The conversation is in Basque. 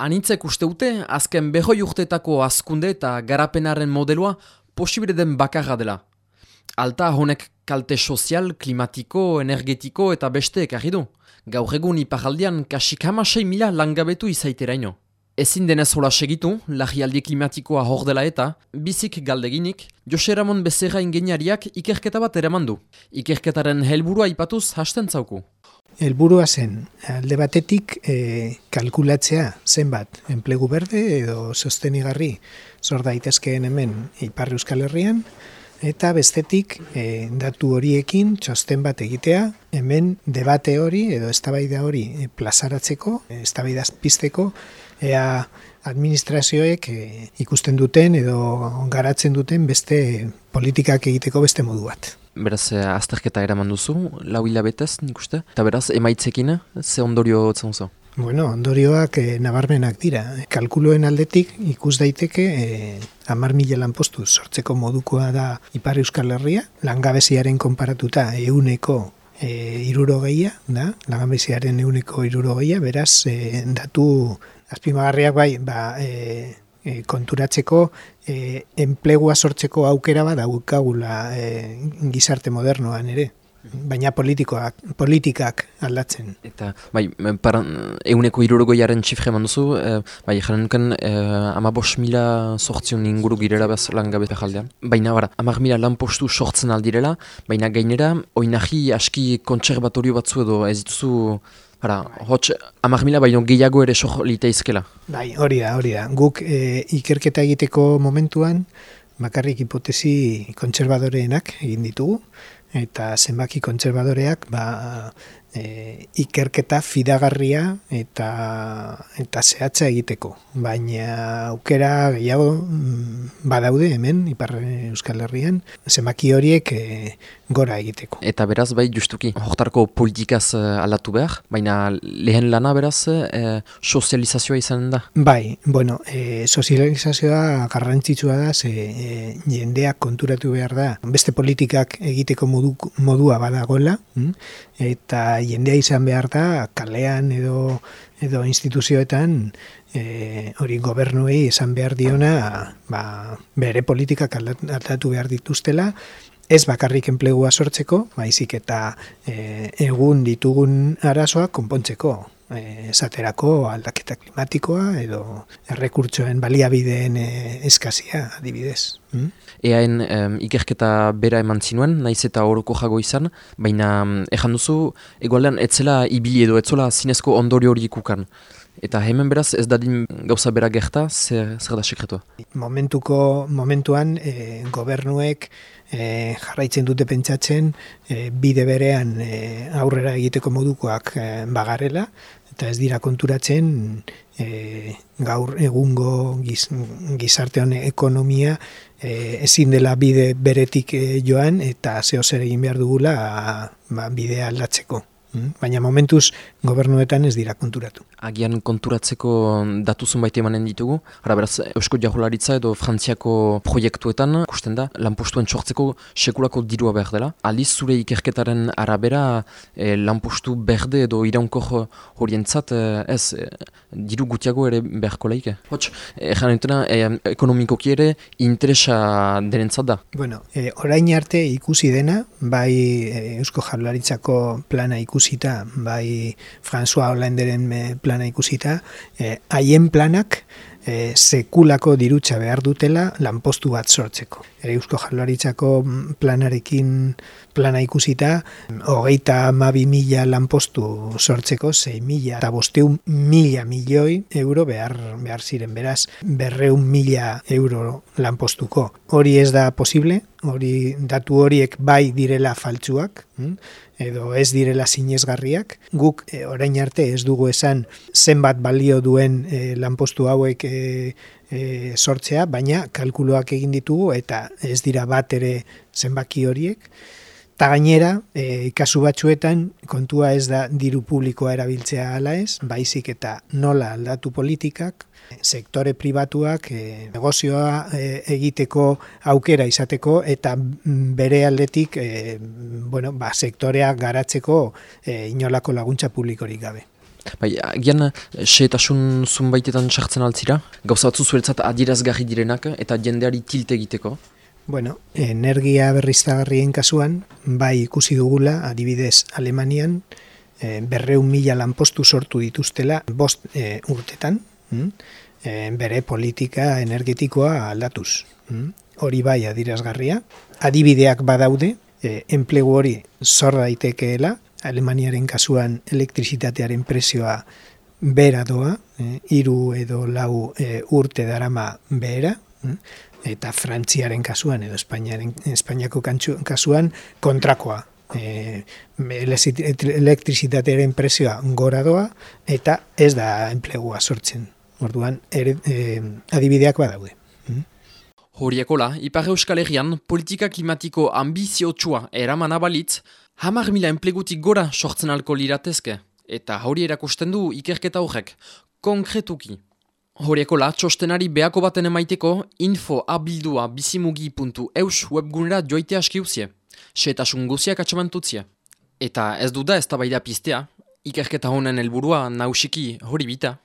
Anitzek uste dute, azken behoi urtetako azkunde eta garapenaren modeloa posibre den bakarra dela. Alta honek kalte sozial, klimatiko, energetiko eta beste ekarri du. Gaur egun iparaldian kasik hamasei mila langabetu izaiteraino. Ezin denez hola segitu, lagialdi klimatikoa hor dela eta, bizik galdeginik, Jose Ramon Becerra ingeniariak ikerketa bat eraman du. Ikerketaren helburua ipatuz hasten zauku. Helburua zen, alde batetik e, kalkulatzea zenbat? Enplegu berde edo sostenigarri zor daitezkeen hemen Ipar Euskal Herrian, eta bestetik e, datu horiekin txosten bat egitea, hemen debate hori edo eztabaida hori e, plazaratzeko, eztabaida pizteko, ea administrazioek e, ikusten duten edo garatzen duten beste politikak egiteko beste modu bat. Beraz, eh, azterketa eraman duzu, lau hilabetez, nik uste? Eta beraz, emaitzekin, ze ondorio zen zu? Bueno, ondorioak e, nabarmenak dira. Kalkuloen aldetik ikus daiteke e, amar mila lanpostu sortzeko modukoa da Ipar Euskal Herria, langabeziaren konparatuta euneko e, irurogehia, da, langabeziaren euneko irurogehia, beraz, e, datu azpimagarriak bai, ba, e, e, konturatzeko e, enplegua sortzeko aukera bat daukagula e, gizarte modernoan ere baina politikoak, politikak aldatzen. Eta, bai, para, euneko irurogoiaren txifre eman duzu, e, bai, jaren nuken, e, ama bos mila sortzion inguru girela bez lan gabe jaldean. Baina, bara, amak mila lan sortzen aldirela, baina gainera, oinahi aski kontserbatorio batzu edo ez dituzu Hara, hotx, amak mila baino gehiago ere soho liteizkela. Bai, hori da, hori da. Guk e, ikerketa egiteko momentuan, bakarrik hipotesi kontserbadoreenak egin ditugu, eta zenbaki kontserbadoreak ba, e, ikerketa fidagarria eta eta zehatza egiteko. Baina aukera gehiago mm, badaude hemen, Ipar Euskal Herrian, zenbaki horiek e, gora egiteko. Eta beraz, bai, justuki, hortarko politikaz uh, aldatu behar, baina lehen lana beraz, uh, sozializazioa izan da? Bai, bueno, e, sozializazioa garrantzitsua da, ze e, jendeak konturatu behar da, beste politikak egiteko modu, modua badagoela, mm? eta jendea izan behar da, kalean edo edo instituzioetan e, hori gobernuei izan behar diona ba, bere politikak aldatu behar dituztela ez bakarrik enplegua sortzeko, baizik eta e, egun ditugun arazoa konpontzeko. E, esaterako aldaketa klimatikoa edo errekurtsoen baliabideen e, eskazia adibidez. Mm? Eaen ikerketa bera eman zinuen, naiz eta horoko jago izan, baina ejan duzu, egualean etzela ibili edo etzola zinezko ondori hori ikukan. Eta hemen beraz ez dadin gauza bera gerta, zer, zer da sekretua? Momentuko, momentuan e, gobernuek e, jarraitzen dute pentsatzen e, bide berean e, aurrera egiteko modukoak e, bagarela, eta ez dira konturatzen e, gaur egungo giz, gizarte hone ekonomia e, ezin dela bide beretik joan eta zeo zer egin behar dugula ba, bidea aldatzeko. Mm, baina momentuz gobernuetan ez dira konturatu. Agian konturatzeko datuzun baita emanen ditugu. Hara beraz, Eusko Jahularitza edo Frantziako proiektuetan, kusten da, lanpostuen sortzeko sekulako dirua behar dela. Aliz zure ikerketaren arabera, e, lanpostu berde edo iraunkor horientzat, e, ez, e, diru gutiago ere beharko laike. Hots, e, entena, e, ekonomikoki ere interesa denentzat da. Bueno, e, orain arte ikusi dena, bai Eusko Jahularitzako plana ikusi ikusita, bai François Hollanderen eh, plana ikusita, eh, haien planak e, sekulako dirutza behar dutela lanpostu bat sortzeko. Ere Eusko Jaurlaritzako planarekin plana ikusita, hogeita amabi mila lanpostu sortzeko, zei mila eta bosteun mila milioi euro behar, behar ziren, beraz, berreun mila euro lanpostuko. Hori ez da posible, hori datu horiek bai direla faltsuak, hm? edo ez direla sinezgarriak. Guk e, orain arte ez dugu esan zenbat balio duen e, lanpostu hauek e, e, sortzea, baina kalkuloak egin ditugu eta ez dira bat ere zenbaki horiek. Ta gainera, e, kasu batzuetan kontua ez da diru publikoa erabiltzea ala ez, baizik eta nola aldatu politikak, sektore pribatuak e, negozioa e, egiteko aukera izateko eta bere aldetik e, bueno, ba, sektorea garatzeko e, inolako laguntza publikorik gabe. Bai, agian, seetasun zunbaitetan sartzen altzira, gauza batzu zuretzat adierazgarri direnak eta jendeari tilte egiteko? Bueno, energia berriztagarrien kasuan, bai ikusi dugula, adibidez Alemanian, e, berreun mila lanpostu sortu dituztela bost e, urtetan, mm? e, bere politika energetikoa aldatuz. Mm? Hori bai adirazgarria, adibideak badaude, e, enplegu hori zor daitekeela, Alemaniaren kasuan elektrizitatearen prezioa bera doa, e, iru edo lau e, urte darama behera? Eta Frantziaren kasuan edo Espainiaren, Espainiako kasuan kontrakoa. E, elektrizitatearen prezioa gora doa eta ez da enplegua sortzen. Orduan, ere, e, adibideak badaude. Mm? Horiakola, Ipar Euskal Herrian politika klimatiko ambiziotsua eraman abalitz, hamar mila enplegutik gora sortzen alko liratezke, eta hori erakusten du ikerketa horrek, konkretuki. Horiakola, txostenari behako baten emaiteko info abildua bizimugi.eus webgunera joite askiuzie. Seetasun guziak atxamantutzia. Eta ez du da ez da pistea, ikerketa honen helburua nausiki hori bita.